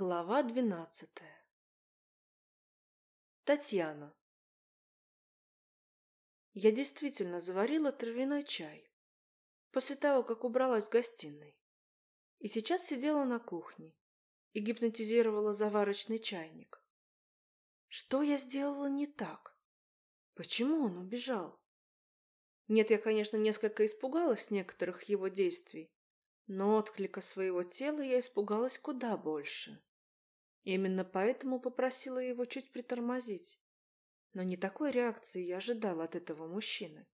Глава двенадцатая. Татьяна. Я действительно заварила травяной чай после того, как убралась в гостиной. И сейчас сидела на кухне и гипнотизировала заварочный чайник. Что я сделала не так? Почему он убежал? Нет, я, конечно, несколько испугалась некоторых его действий, но отклика своего тела я испугалась куда больше. Именно поэтому попросила его чуть притормозить. Но не такой реакции я ожидала от этого мужчины.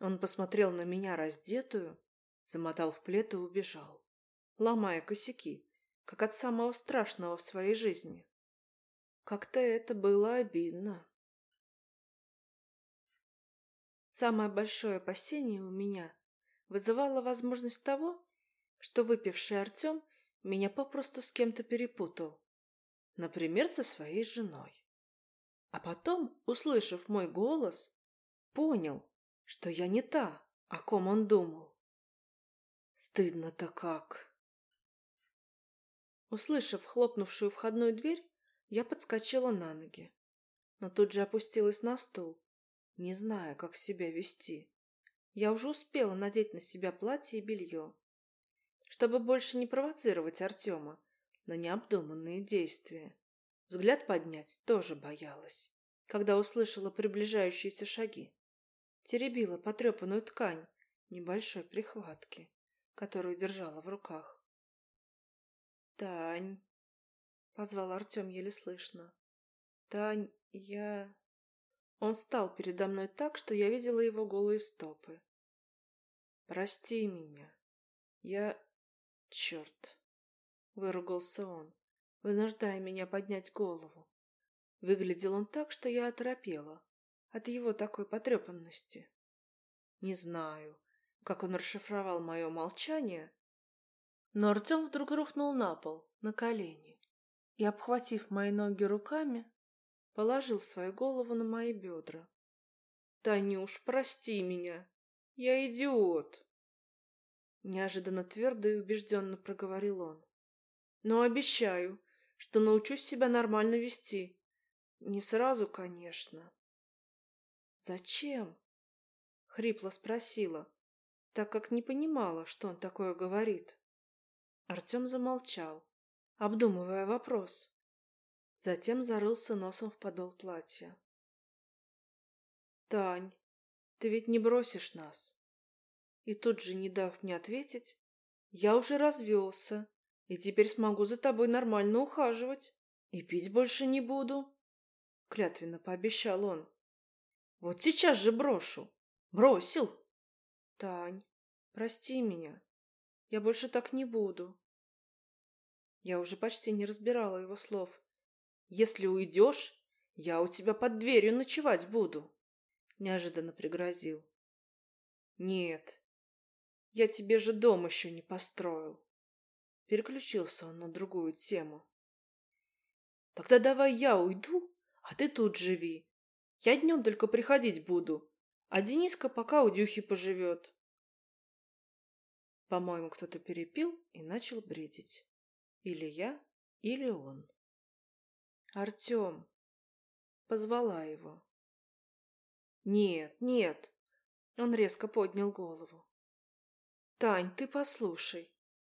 Он посмотрел на меня раздетую, замотал в плед и убежал, ломая косяки, как от самого страшного в своей жизни. Как-то это было обидно. Самое большое опасение у меня вызывала возможность того, что выпивший Артем меня попросту с кем-то перепутал. Например, со своей женой. А потом, услышав мой голос, понял, что я не та, о ком он думал. Стыдно-то как. Услышав хлопнувшую входную дверь, я подскочила на ноги, но тут же опустилась на стул, не зная, как себя вести. Я уже успела надеть на себя платье и белье, чтобы больше не провоцировать Артема на необдуманные действия. Взгляд поднять тоже боялась, когда услышала приближающиеся шаги. Теребила потрепанную ткань небольшой прихватки, которую держала в руках. «Тань!» — позвал Артем еле слышно. «Тань, я...» Он встал передо мной так, что я видела его голые стопы. «Прости меня. Я Черт! Выругался он, вынуждая меня поднять голову. Выглядел он так, что я оторопела от его такой потрепанности. Не знаю, как он расшифровал мое молчание, но Артем вдруг рухнул на пол, на колени, и, обхватив мои ноги руками, положил свою голову на мои бедра. «Танюш, прости меня! Я идиот!» Неожиданно твердо и убежденно проговорил он. Но обещаю, что научусь себя нормально вести. Не сразу, конечно. Зачем? Хрипло спросила, так как не понимала, что он такое говорит. Артем замолчал, обдумывая вопрос. Затем зарылся носом в подол платья. «Тань, ты ведь не бросишь нас?» И тут же, не дав мне ответить, я уже развелся, и теперь смогу за тобой нормально ухаживать, и пить больше не буду. Клятвенно пообещал он. Вот сейчас же брошу. Бросил. Тань, прости меня. Я больше так не буду. Я уже почти не разбирала его слов. Если уйдешь, я у тебя под дверью ночевать буду. Неожиданно пригрозил. Нет, я тебе же дом еще не построил. Переключился он на другую тему. Тогда давай я уйду, а ты тут живи. Я днем только приходить буду, а Дениска пока у Дюхи поживет. По-моему, кто-то перепил и начал бредить. Или я, или он. Артем. Позвала его. Нет, нет. Он резко поднял голову. Тань, ты послушай.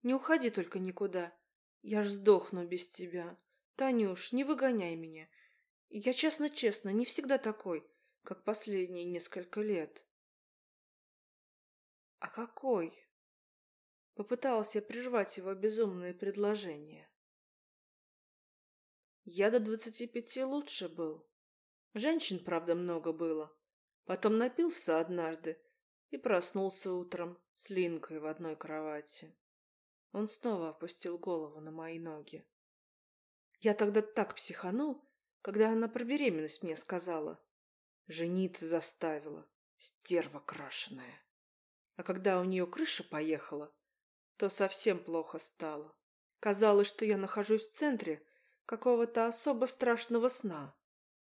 Не уходи только никуда. Я ж сдохну без тебя. Танюш, не выгоняй меня. Я честно-честно не всегда такой, как последние несколько лет. А какой? Попыталась я прервать его безумные предложения. Я до двадцати пяти лучше был. Женщин, правда, много было. Потом напился однажды и проснулся утром с Линкой в одной кровати. Он снова опустил голову на мои ноги. Я тогда так психанул, когда она про беременность мне сказала. Жениться заставила, стерва крашеная. А когда у нее крыша поехала, то совсем плохо стало. Казалось, что я нахожусь в центре какого-то особо страшного сна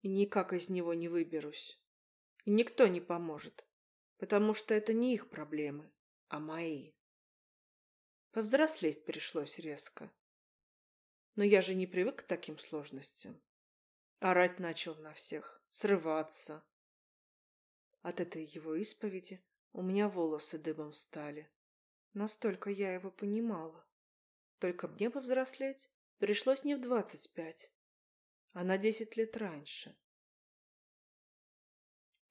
и никак из него не выберусь. И никто не поможет потому что это не их проблемы, а мои. Повзрослеть пришлось резко. Но я же не привык к таким сложностям. Орать начал на всех, срываться. От этой его исповеди у меня волосы дыбом встали. Настолько я его понимала. Только мне повзрослеть пришлось не в двадцать пять, а на десять лет раньше.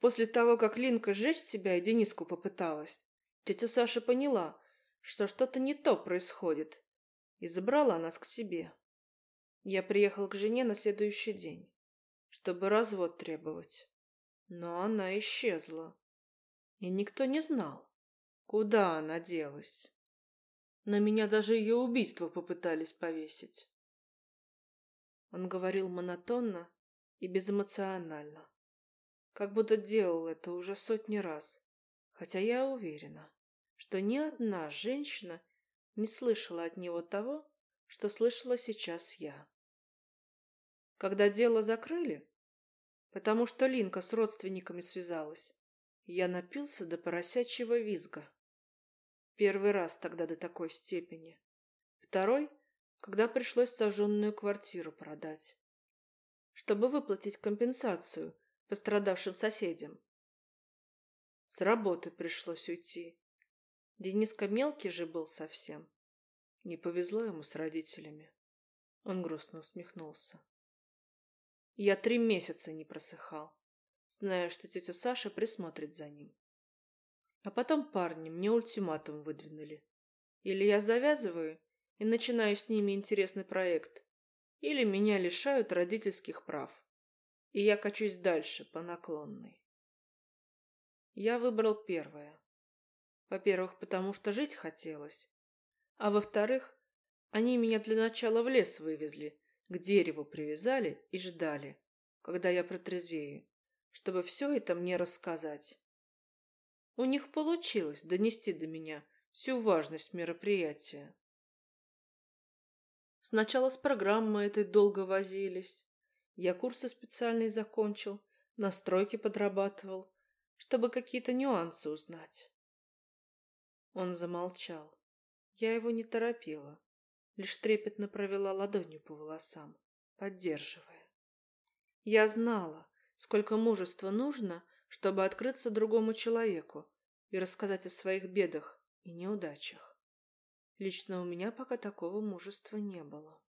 После того, как Линка сжечь себя и Дениску попыталась, тетя Саша поняла, что что-то не то происходит, и забрала нас к себе. Я приехал к жене на следующий день, чтобы развод требовать. Но она исчезла, и никто не знал, куда она делась. На меня даже ее убийство попытались повесить. Он говорил монотонно и безэмоционально, как будто делал это уже сотни раз, хотя я уверена, что ни одна женщина не слышала от него того, что слышала сейчас я. Когда дело закрыли, потому что Линка с родственниками связалась, я напился до поросячьего визга. Первый раз тогда до такой степени. Второй, когда пришлось сожженную квартиру продать, чтобы выплатить компенсацию пострадавшим соседям. С работы пришлось уйти, Дениска мелкий же был совсем. Не повезло ему с родителями. Он грустно усмехнулся. Я три месяца не просыхал, зная, что тетя Саша присмотрит за ним. А потом парни мне ультиматум выдвинули. Или я завязываю и начинаю с ними интересный проект, или меня лишают родительских прав, и я качусь дальше по наклонной. Я выбрал первое. Во-первых, потому что жить хотелось. А во-вторых, они меня для начала в лес вывезли, к дереву привязали и ждали, когда я протрезвею, чтобы все это мне рассказать. У них получилось донести до меня всю важность мероприятия. Сначала с программой этой долго возились. Я курсы специальные закончил, настройки подрабатывал, чтобы какие-то нюансы узнать. Он замолчал. Я его не торопила, лишь трепетно провела ладонью по волосам, поддерживая. Я знала, сколько мужества нужно, чтобы открыться другому человеку и рассказать о своих бедах и неудачах. Лично у меня пока такого мужества не было.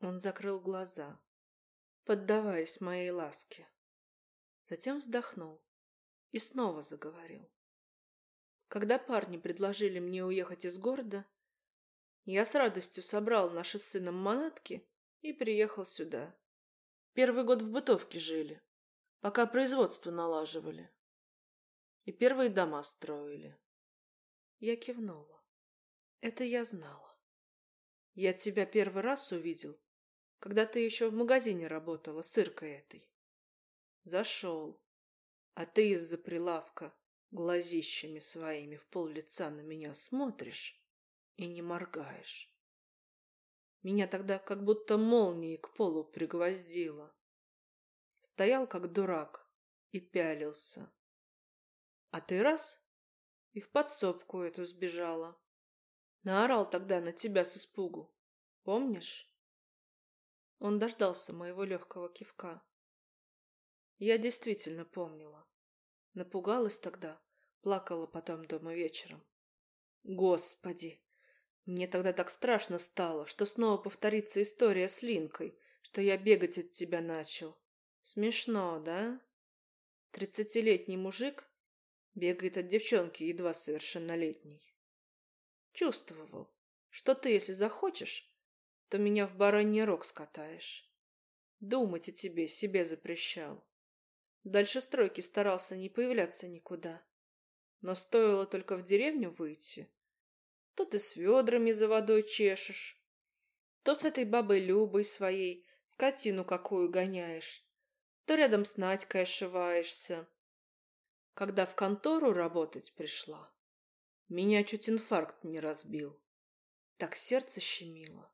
Он закрыл глаза, поддаваясь моей ласке. Затем вздохнул и снова заговорил. Когда парни предложили мне уехать из города, я с радостью собрал наши с сыном манатки и приехал сюда. Первый год в бытовке жили, пока производство налаживали. И первые дома строили. Я кивнула. Это я знала. Я тебя первый раз увидел, когда ты еще в магазине работала с Иркой этой. Зашел, а ты из-за прилавка глазищами своими в пол лица на меня смотришь и не моргаешь. Меня тогда как будто молнией к полу пригвоздило. Стоял как дурак и пялился. А ты раз и в подсобку эту сбежала. Наорал тогда на тебя с испугу. Помнишь? Он дождался моего легкого кивка. Я действительно помнила. Напугалась тогда, плакала потом дома вечером. Господи! Мне тогда так страшно стало, что снова повторится история с Линкой, что я бегать от тебя начал. Смешно, да? Тридцатилетний мужик бегает от девчонки едва совершеннолетней. Чувствовал, что ты, если захочешь, то меня в бараний рог скатаешь. Думать о тебе себе запрещал. Дальше стройки старался не появляться никуда. Но стоило только в деревню выйти, то ты с ведрами за водой чешешь, то с этой бабой Любой своей скотину какую гоняешь, то рядом с Надькой ошиваешься. Когда в контору работать пришла, меня чуть инфаркт не разбил. Так сердце щемило.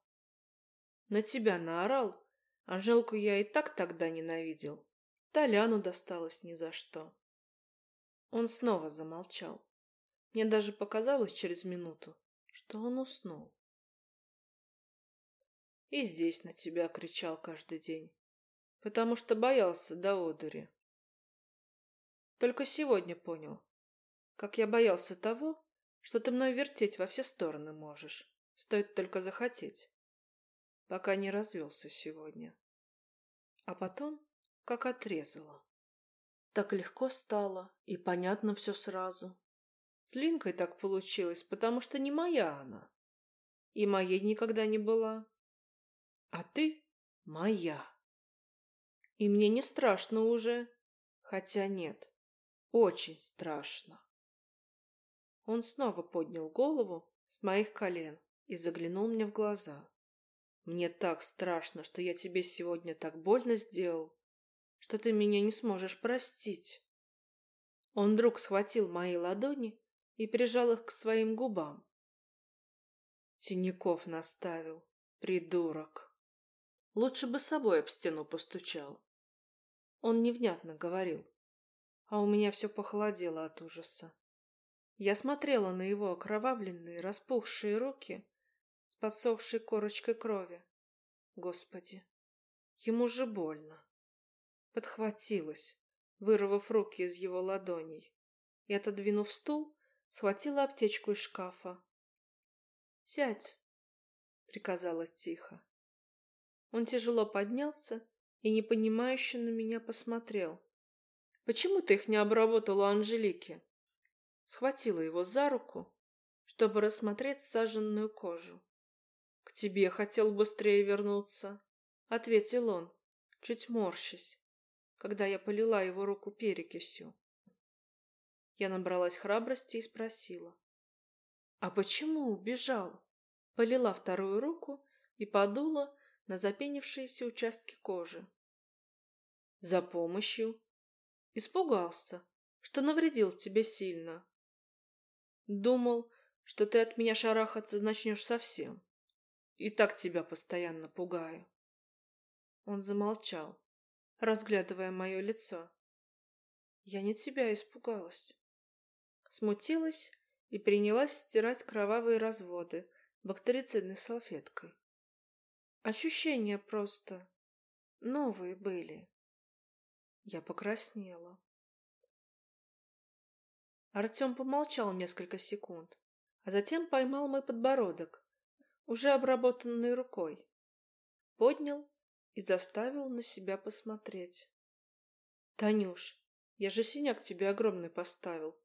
На тебя наорал, Анжелку я и так тогда ненавидел. Толяну досталось ни за что. Он снова замолчал. Мне даже показалось через минуту, что он уснул. И здесь на тебя кричал каждый день, потому что боялся до одури. Только сегодня понял, как я боялся того, что ты мной вертеть во все стороны можешь, стоит только захотеть, пока не развелся сегодня. А потом, как отрезало. Так легко стало, и понятно все сразу. С Линкой так получилось, потому что не моя она. И моей никогда не была. А ты моя. И мне не страшно уже. Хотя нет, очень страшно. Он снова поднял голову с моих колен и заглянул мне в глаза. Мне так страшно, что я тебе сегодня так больно сделал, что ты меня не сможешь простить. Он вдруг схватил мои ладони и прижал их к своим губам. Синяков наставил, придурок. Лучше бы собой об стену постучал. Он невнятно говорил, а у меня все похолодело от ужаса. Я смотрела на его окровавленные, распухшие руки с подсохшей корочкой крови. Господи, ему же больно подхватилась, вырвав руки из его ладоней, и, отодвинув стул, схватила аптечку из шкафа. «Сядь», — приказала тихо. Он тяжело поднялся и непонимающе на меня посмотрел. «Почему ты их не обработала Анжелики?» Схватила его за руку, чтобы рассмотреть саженную кожу. «К тебе хотел быстрее вернуться», — ответил он, чуть морщась, когда я полила его руку перекисью. Я набралась храбрости и спросила. «А почему убежал?» Полила вторую руку и подула на запенившиеся участки кожи. «За помощью?» «Испугался, что навредил тебе сильно. Думал, что ты от меня шарахаться начнешь совсем. И так тебя постоянно пугаю». Он замолчал, разглядывая мое лицо. Я не тебя испугалась. Смутилась и принялась стирать кровавые разводы бактерицидной салфеткой. Ощущения просто новые были. Я покраснела. Артем помолчал несколько секунд, а затем поймал мой подбородок, уже обработанный рукой, поднял и заставил на себя посмотреть. «Танюш, я же синяк тебе огромный поставил.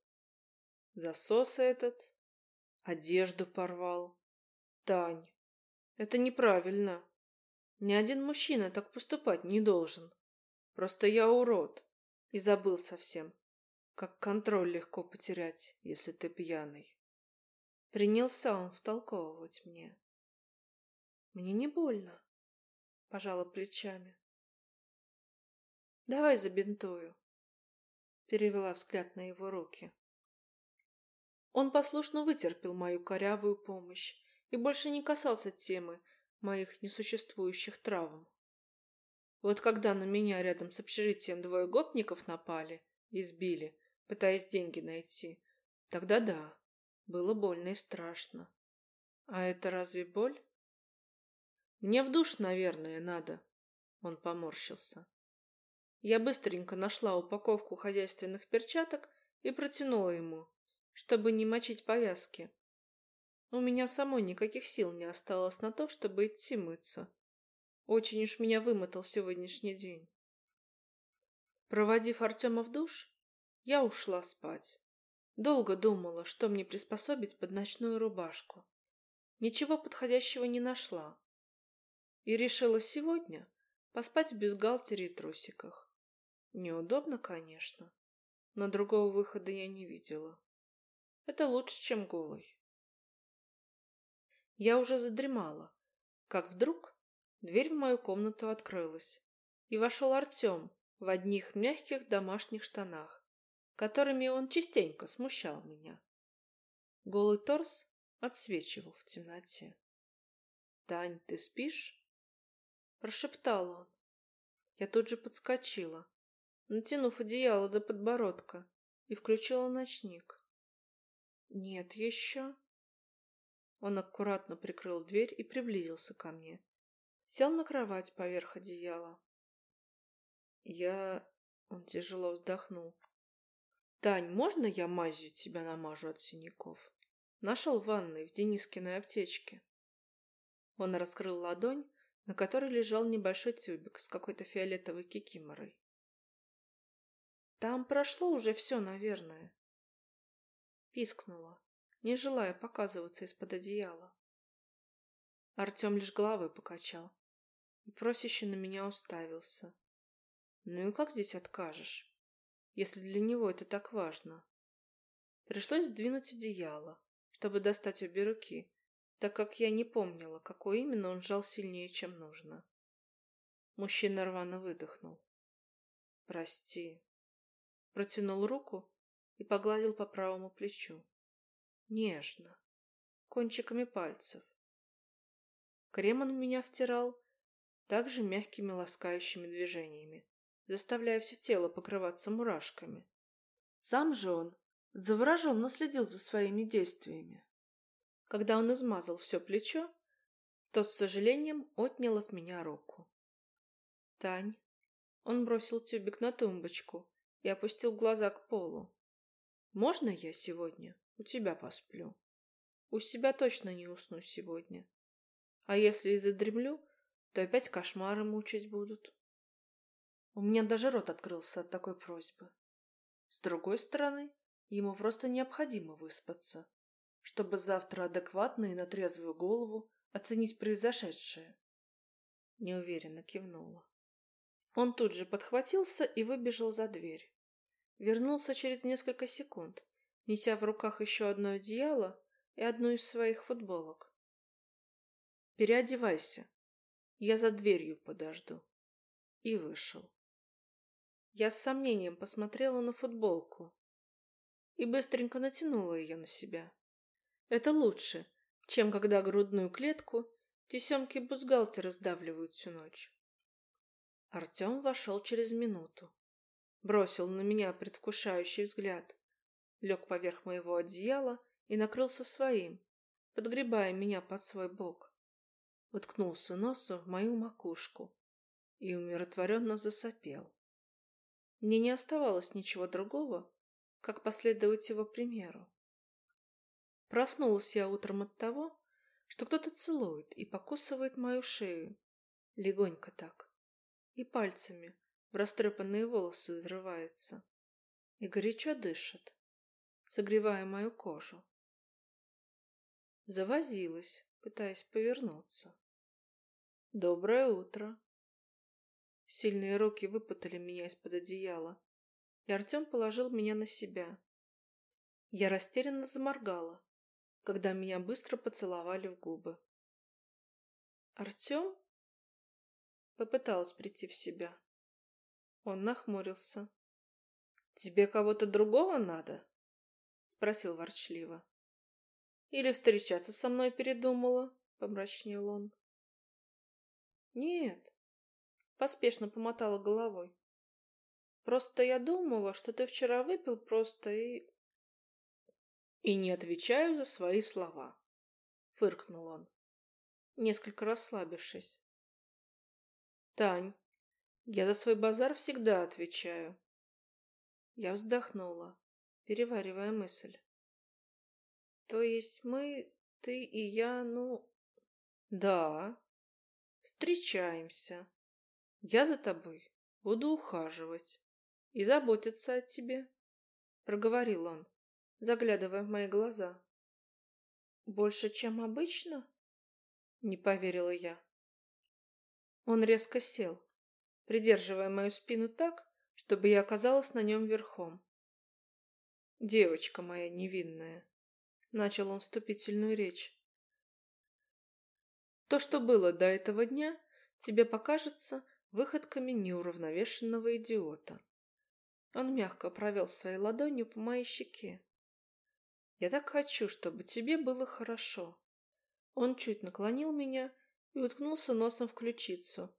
Засос этот, одежду порвал. Тань, это неправильно. Ни один мужчина так поступать не должен. Просто я урод и забыл совсем, как контроль легко потерять, если ты пьяный. Принялся он втолковывать мне. Мне не больно пожала плечами. Давай забинтую. Перевела взгляд на его руки. Он послушно вытерпел мою корявую помощь и больше не касался темы моих несуществующих травм. Вот когда на меня рядом с общежитием двое гопников напали и сбили, пытаясь деньги найти, тогда да, было больно и страшно. А это разве боль? Мне в душ, наверное, надо. Он поморщился. Я быстренько нашла упаковку хозяйственных перчаток и протянула ему, чтобы не мочить повязки. У меня самой никаких сил не осталось на то, чтобы идти мыться. Очень уж меня вымотал сегодняшний день. Проводив Артема в душ, я ушла спать. Долго думала, что мне приспособить под ночную рубашку. Ничего подходящего не нашла. И решила сегодня поспать в бюстгальтере и трусиках. Неудобно, конечно, но другого выхода я не видела. Это лучше, чем голый. Я уже задремала, как вдруг дверь в мою комнату открылась, и вошел Артем в одних мягких домашних штанах, которыми он частенько смущал меня. Голый торс отсвечивал в темноте. «Тань, ты спишь?» Прошептал он. Я тут же подскочила, натянув одеяло до подбородка, и включила ночник. Нет еще. Он аккуратно прикрыл дверь и приблизился ко мне, Сел на кровать поверх одеяла. Я... Он тяжело вздохнул. «Тань, можно я мазью тебя намажу от синяков?» Нашел в ванной в Денискиной аптечке. Он раскрыл ладонь, на которой лежал небольшой тюбик с какой-то фиолетовой кикиморой. Там прошло уже все, наверное. Пискнула, не желая показываться из-под одеяла. Артем лишь головой покачал и просяще на меня уставился. Ну и как здесь откажешь, если для него это так важно? Пришлось сдвинуть одеяло, чтобы достать обе руки, так как я не помнила, какой именно он сжал сильнее, чем нужно. Мужчина рвано выдохнул. «Прости». Протянул руку и погладил по правому плечу. Нежно, кончиками пальцев. Крем он меня втирал также мягкими ласкающими движениями, заставляя все тело покрываться мурашками. Сам же он завороженно следил за своими действиями. Когда он измазал все плечо, то с сожалением отнял от меня руку. «Тань!» Он бросил тюбик на тумбочку и опустил глаза к полу. «Можно я сегодня у тебя посплю? У себя точно не усну сегодня. А если и задремлю, то опять кошмары мучить будут». У меня даже рот открылся от такой просьбы. С другой стороны, ему просто необходимо выспаться чтобы завтра адекватно и на трезвую голову оценить произошедшее. Неуверенно кивнула. Он тут же подхватился и выбежал за дверь. Вернулся через несколько секунд, неся в руках еще одно одеяло и одну из своих футболок. «Переодевайся, я за дверью подожду». И вышел. Я с сомнением посмотрела на футболку и быстренько натянула ее на себя. Это лучше, чем когда грудную клетку тесемки бузгалтера сдавливают всю ночь. Артем вошел через минуту. Бросил на меня предвкушающий взгляд. Лег поверх моего одеяла и накрылся своим, подгребая меня под свой бок. Уткнулся носом в мою макушку и умиротворенно засопел. Мне не оставалось ничего другого, как последовать его примеру. Проснулась я утром от того, что кто-то целует и покусывает мою шею. Легонько так. И пальцами в растрепанные волосы взрывается. И горячо дышит, согревая мою кожу. Завозилась, пытаясь повернуться. «Доброе утро!» Сильные руки выпутали меня из-под одеяла, и Артем положил меня на себя. Я растерянно заморгала, когда меня быстро поцеловали в губы. «Артем?» Попыталась прийти в себя. Он нахмурился. «Тебе кого-то другого надо?» Спросил ворчливо. «Или встречаться со мной передумала?» Помрачнел он. «Нет», поспешно помотала головой. «Просто я думала, что ты вчера выпил просто и и не отвечаю за свои слова, фыркнул он, несколько расслабившись. Тань, я за свой базар всегда отвечаю. Я вздохнула, переваривая мысль. То есть мы, ты и я, ну... Да, встречаемся. Я за тобой буду ухаживать и заботиться о тебе, проговорил он, заглядывая в мои глаза. «Больше, чем обычно?» — не поверила я. Он резко сел, придерживая мою спину так, чтобы я оказалась на нем верхом. «Девочка моя невинная», — начал он вступительную речь. «То, что было до этого дня, тебе покажется выходками неуравновешенного идиота». Он мягко провел своей ладонью по моей щеке. Я так хочу, чтобы тебе было хорошо. Он чуть наклонил меня и уткнулся носом в ключицу,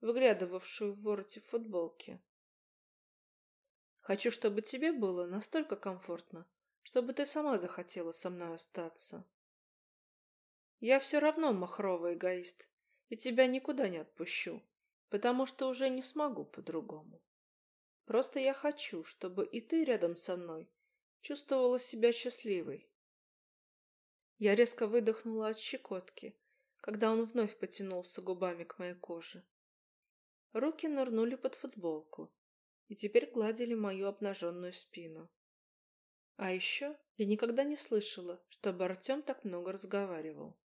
выглядывавшую в вороте футболки. Хочу, чтобы тебе было настолько комфортно, чтобы ты сама захотела со мной остаться. Я все равно махровый эгоист и тебя никуда не отпущу, потому что уже не смогу по-другому. Просто я хочу, чтобы и ты рядом со мной чувствовала себя счастливой. Я резко выдохнула от щекотки, когда он вновь потянулся губами к моей коже. Руки нырнули под футболку и теперь гладили мою обнаженную спину. А еще я никогда не слышала, чтобы Артем так много разговаривал.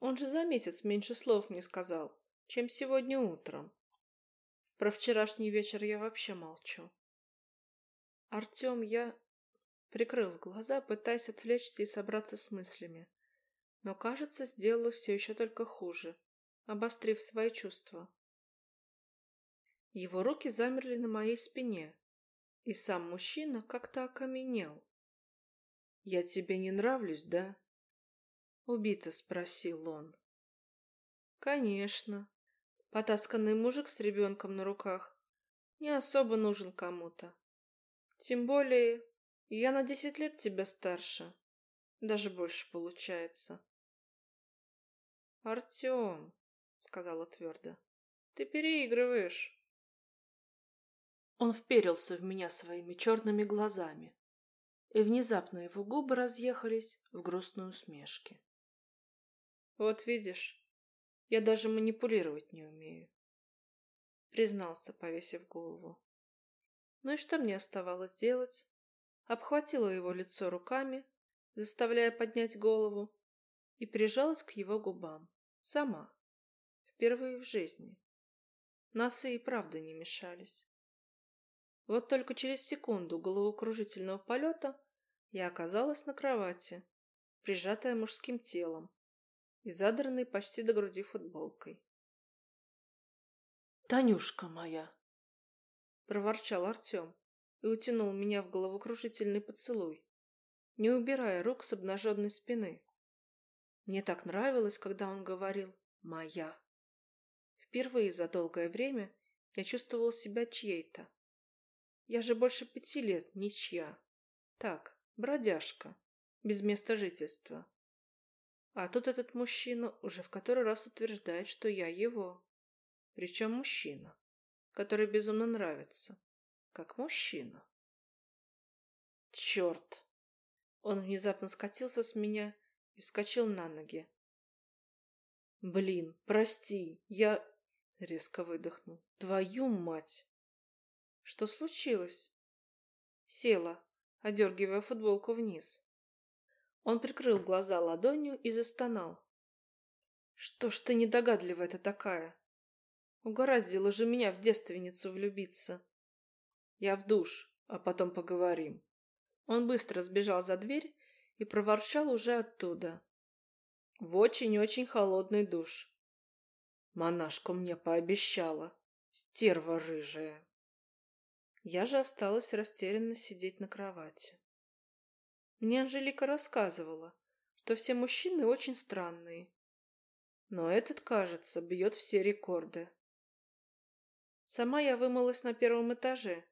Он же за месяц меньше слов мне сказал, чем сегодня утром. Про вчерашний вечер я вообще молчу. Артем, я прикрыл глаза, пытаясь отвлечься и собраться с мыслями. Но, кажется, сделала все еще только хуже, обострив свои чувства. Его руки замерли на моей спине, и сам мужчина как-то окаменел. «Я тебе не нравлюсь, да?» Убито спросил он. «Конечно. Потасканный мужик с ребенком на руках не особо нужен кому-то. Тем более, я на десять лет тебя старше. Даже больше получается». «Артем», — сказала твердо, — «ты переигрываешь». Он вперился в меня своими черными глазами, и внезапно его губы разъехались в грустной усмешке. «Вот видишь, я даже манипулировать не умею», — признался, повесив голову. Ну и что мне оставалось делать? Обхватила его лицо руками, заставляя поднять голову, и прижалась к его губам. Сама. Впервые в жизни. Носы и правда не мешались. Вот только через секунду головокружительного полета я оказалась на кровати, прижатая мужским телом и задранной почти до груди футболкой. «Танюшка моя!» — проворчал Артем и утянул меня в головокружительный поцелуй, не убирая рук с обнаженной спины. Мне так нравилось, когда он говорил «моя». Впервые за долгое время я чувствовал себя чьей-то. Я же больше пяти лет ничья. Так, бродяжка, без места жительства. А тут этот мужчина уже в который раз утверждает, что я его. Причем мужчина, который безумно нравится. Как мужчина. Черт! Он внезапно скатился с меня и вскочил на ноги. Блин, прости, я... Резко выдохнул. Твою мать! Что случилось? Села, одергивая футболку вниз. Он прикрыл глаза ладонью и застонал. Что ж ты недогадливая-то такая? Угораздило же меня в девственницу влюбиться. Я в душ, а потом поговорим. Он быстро сбежал за дверь и проворчал уже оттуда. В очень-очень холодный душ. Монашку мне пообещала. Стерва рыжая. Я же осталась растерянно сидеть на кровати. Мне Анжелика рассказывала, что все мужчины очень странные. Но этот, кажется, бьет все рекорды. Сама я вымылась на первом этаже,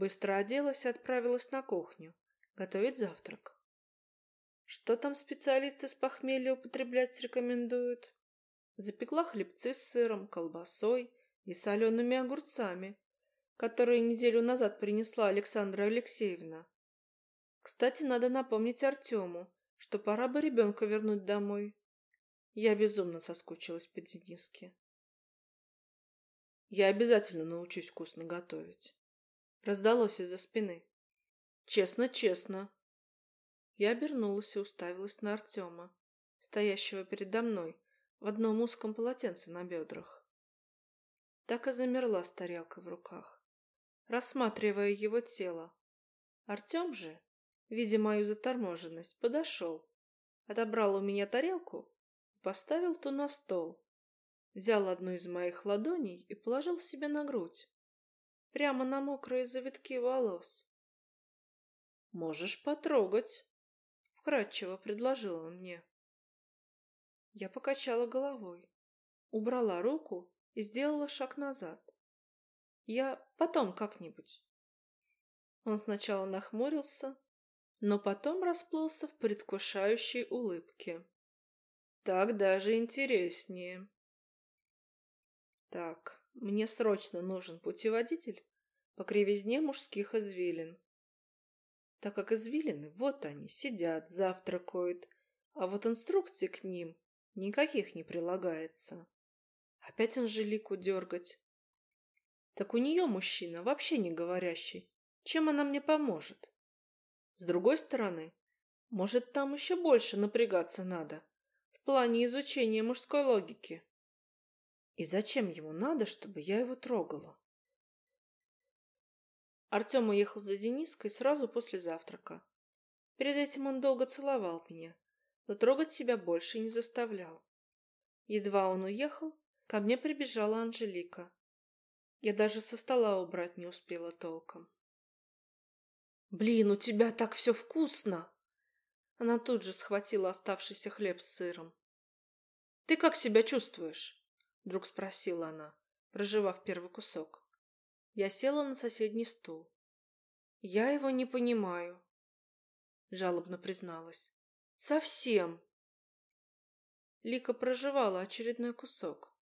быстро оделась и отправилась на кухню готовить завтрак. Что там специалисты с похмелья употреблять рекомендуют? Запекла хлебцы с сыром, колбасой и солеными огурцами которые неделю назад принесла Александра Алексеевна. Кстати, надо напомнить Артему, что пора бы ребенка вернуть домой. Я безумно соскучилась по Дениске. Я обязательно научусь вкусно готовить. Раздалось из-за спины. Честно, честно. Я обернулась и уставилась на Артема, стоящего передо мной в одном узком полотенце на бедрах. Так и замерла с тарелкой в руках рассматривая его тело. Артем же, видя мою заторможенность, подошел, отобрал у меня тарелку и поставил ту на стол. Взял одну из моих ладоней и положил себе на грудь, прямо на мокрые завитки волос. «Можешь потрогать», — вкратчиво предложил он мне. Я покачала головой, убрала руку и сделала шаг назад. Я потом как-нибудь. Он сначала нахмурился, но потом расплылся в предвкушающей улыбке. Так даже интереснее. Так, мне срочно нужен путеводитель по кривизне мужских извилин. Так как извилины, вот они, сидят, завтракают, а вот инструкций к ним никаких не прилагается. Опять Анжелику дергать. Так у нее мужчина, вообще не говорящий. Чем она мне поможет? С другой стороны, может, там еще больше напрягаться надо в плане изучения мужской логики. И зачем ему надо, чтобы я его трогала? Артем уехал за Дениской сразу после завтрака. Перед этим он долго целовал меня, но трогать себя больше не заставлял. Едва он уехал, ко мне прибежала Анжелика. Я даже со стола убрать не успела толком. «Блин, у тебя так все вкусно!» Она тут же схватила оставшийся хлеб с сыром. «Ты как себя чувствуешь?» Вдруг спросила она, проживав первый кусок. Я села на соседний стул. «Я его не понимаю», — жалобно призналась. «Совсем». Лика проживала очередной кусок.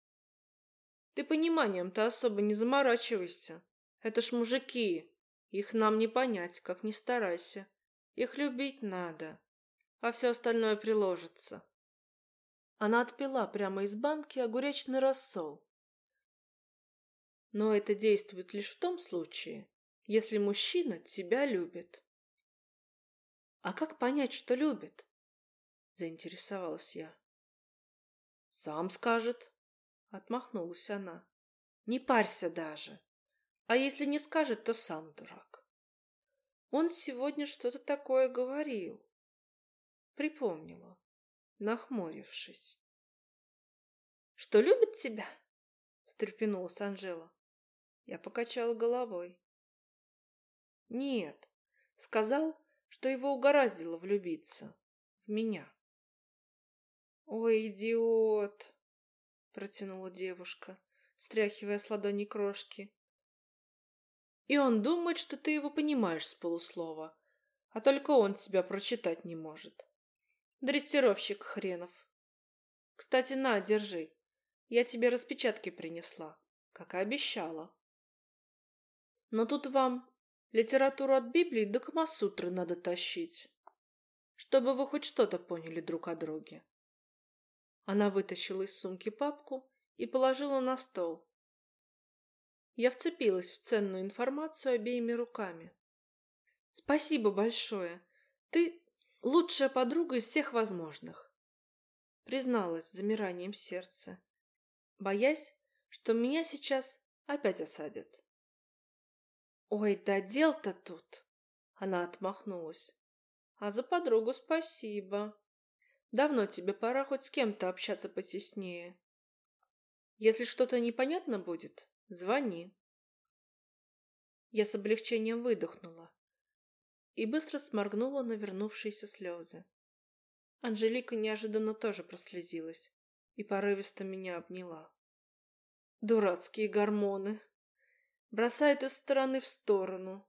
«Ты пониманием-то особо не заморачивайся. Это ж мужики. Их нам не понять, как ни старайся. Их любить надо, а все остальное приложится». Она отпила прямо из банки огуречный рассол но это действует лишь в том случае, если мужчина тебя любит. А как понять, что любит? Заинтересовалась я. Сам скажет, отмахнулась она. Не парься даже. А если не скажет, то сам дурак. Он сегодня что-то такое говорил. Припомнила, нахмурившись. Что любит тебя? встрепенулась Анжела. Я покачала головой. Нет, сказал, что его угораздило влюбиться в меня. Ой, идиот, протянула девушка, стряхивая с ладони крошки. И он думает, что ты его понимаешь с полуслова, а только он тебя прочитать не может. Дрессировщик хренов. Кстати, на, держи. Я тебе распечатки принесла, как и обещала. Но тут вам литературу от Библии до Камасутры надо тащить, чтобы вы хоть что-то поняли друг о друге. Она вытащила из сумки папку и положила на стол. Я вцепилась в ценную информацию обеими руками. Спасибо большое. Ты лучшая подруга из всех возможных. Призналась с замиранием сердца, боясь, что меня сейчас опять осадят. Ой, да дел-то тут. Она отмахнулась. А за подругу спасибо. Давно тебе пора хоть с кем-то общаться потеснее. Если что-то непонятно будет, звони. Я с облегчением выдохнула и быстро сморгнула на вернувшиеся слезы. Анжелика неожиданно тоже прослезилась и порывисто меня обняла. Дурацкие гормоны бросает из стороны в сторону.